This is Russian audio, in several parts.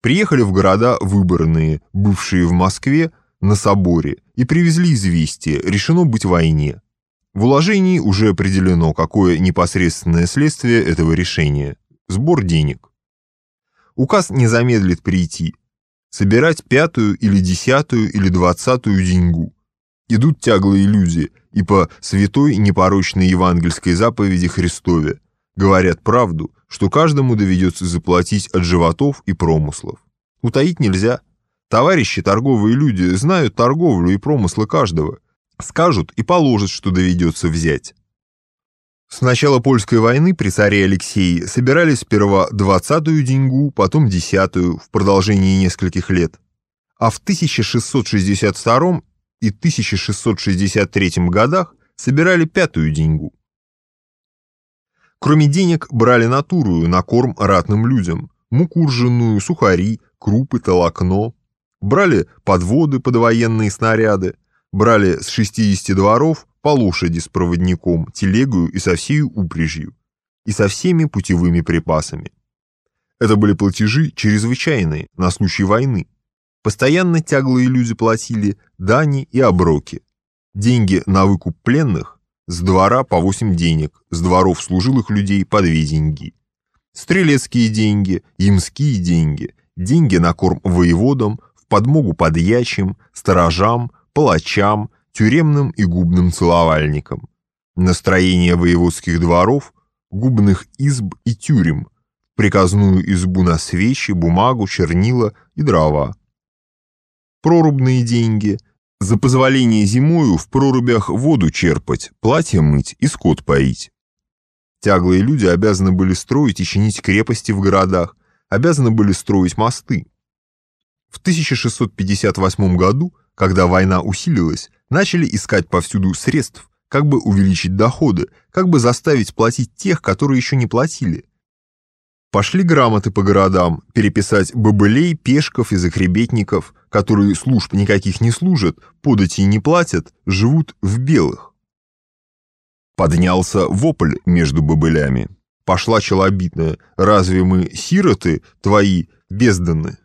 Приехали в города выборные, бывшие в Москве, на соборе, и привезли известие, решено быть войне. В уложении уже определено, какое непосредственное следствие этого решения – сбор денег. Указ не замедлит прийти. Собирать пятую или десятую или двадцатую деньгу. Идут тяглые люди, и по святой непорочной евангельской заповеди Христове говорят правду, что каждому доведется заплатить от животов и промыслов. Утаить нельзя. Товарищи, торговые люди, знают торговлю и промыслы каждого. Скажут и положат, что доведется взять. С начала польской войны при царе Алексее собирались сперва двадцатую деньгу, потом десятую в продолжении нескольких лет. А в 1662 и 1663 годах собирали пятую деньгу. Кроме денег брали натурую на корм ратным людям, муку ржаную, сухари, крупы, толокно. Брали подводы под военные снаряды, брали с 60 дворов по лошади с проводником, телегою и со всей упряжью, и со всеми путевыми припасами. Это были платежи чрезвычайные, на случай войны. Постоянно тяглые люди платили дани и оброки. Деньги на выкуп пленных с двора по 8 денег, с дворов служилых людей по 2 деньги. Стрелецкие деньги, ямские деньги, деньги на корм воеводам, в подмогу подьячим, сторожам, палачам, тюремным и губным целовальникам. Настроение воеводских дворов, губных изб и тюрем, приказную избу на свечи, бумагу, чернила и дрова. Прорубные деньги, за позволение зимою в прорубях воду черпать, платье мыть и скот поить. Тяглые люди обязаны были строить и чинить крепости в городах, обязаны были строить мосты. В 1658 году, когда война усилилась, начали искать повсюду средств, как бы увеличить доходы, как бы заставить платить тех, которые еще не платили. Пошли грамоты по городам, переписать бобылей, пешков и захребетников, которые служб никаких не служат, подати не платят, живут в белых. Поднялся вопль между бобылями. Пошла челобитная, разве мы, сироты, твои, безданы?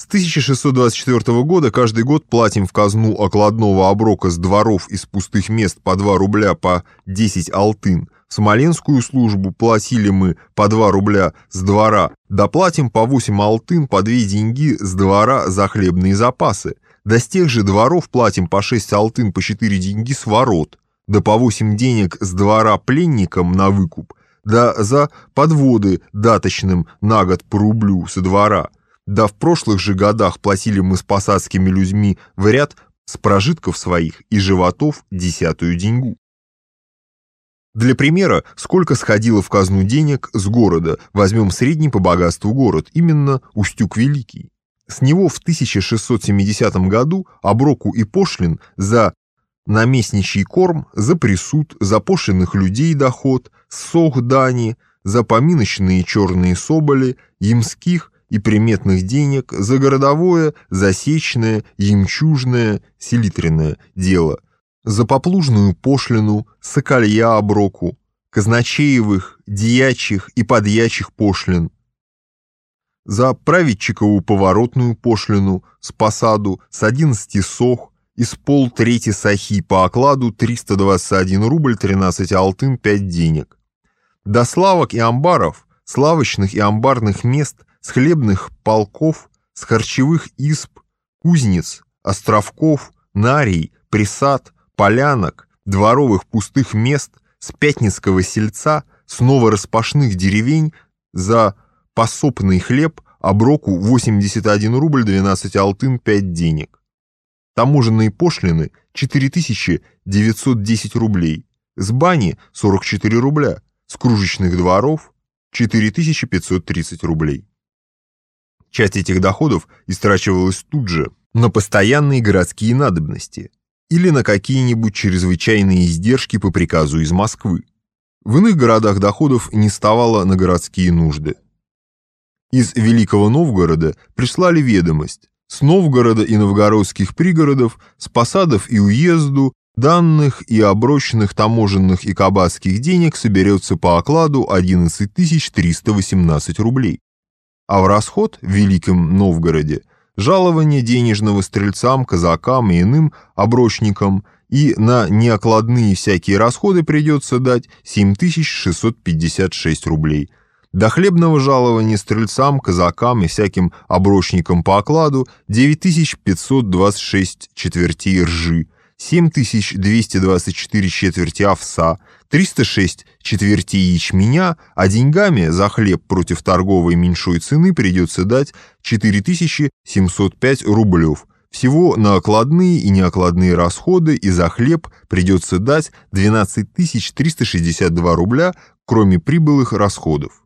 С 1624 года каждый год платим в казну окладного оброка с дворов из пустых мест по 2 рубля по 10 алтын. Смоленскую службу платили мы по 2 рубля с двора, доплатим по 8 алтын по 2 деньги с двора за хлебные запасы. Да с тех же дворов платим по 6 алтын по 4 деньги с ворот, да по 8 денег с двора пленникам на выкуп, да за подводы даточным на год по рублю со двора. Да в прошлых же годах платили мы с посадскими людьми в ряд с прожитков своих и животов десятую деньгу. Для примера, сколько сходило в казну денег с города, возьмем средний по богатству город, именно Устюг Великий. С него в 1670 году оброку и пошлин за наместничий корм, за присуд, за пошлиных людей доход, сох дани, за поминочные черные соболи, ямских и приметных денег за городовое, засечное, ямчужное, селитренное дело, за поплужную пошлину, соколья оброку, казначеевых, дьячих и подьячих пошлин, за праведчикову поворотную пошлину с посаду с 11 сох и с пол трети сахи по окладу 321 рубль 13 алтын 5 денег. До славок и амбаров, славочных и амбарных мест – с хлебных полков, с харчевых изб, кузнец, островков, нарий, присад, полянок, дворовых пустых мест, с пятницкого сельца, снова распашных деревень за посопный хлеб оброку 81 рубль 12 алтын 5 денег. Таможенные пошлины 4910 рублей, с бани 44 рубля, с кружечных дворов 4530 рублей. Часть этих доходов истрачивалась тут же на постоянные городские надобности или на какие-нибудь чрезвычайные издержки по приказу из Москвы. В иных городах доходов не ставало на городские нужды. Из Великого Новгорода прислали ведомость. С Новгорода и новгородских пригородов, с посадов и уезду, данных и оброченных таможенных и кабацких денег соберется по окладу 11 318 рублей. а в расход в Великом Новгороде жалование денежного стрельцам, казакам и иным оброчникам и на неокладные всякие расходы придется дать 7656 рублей. До хлебного жалования стрельцам, казакам и всяким оброчникам по окладу 9526 четвертей ржи, 7224 четверти овса, 306 четвертей ячменя, а деньгами за хлеб против торговой меньшой цены придется дать 4705 рублев. Всего на окладные и неокладные расходы и за хлеб придется дать 12 362 рубля, кроме прибылых расходов.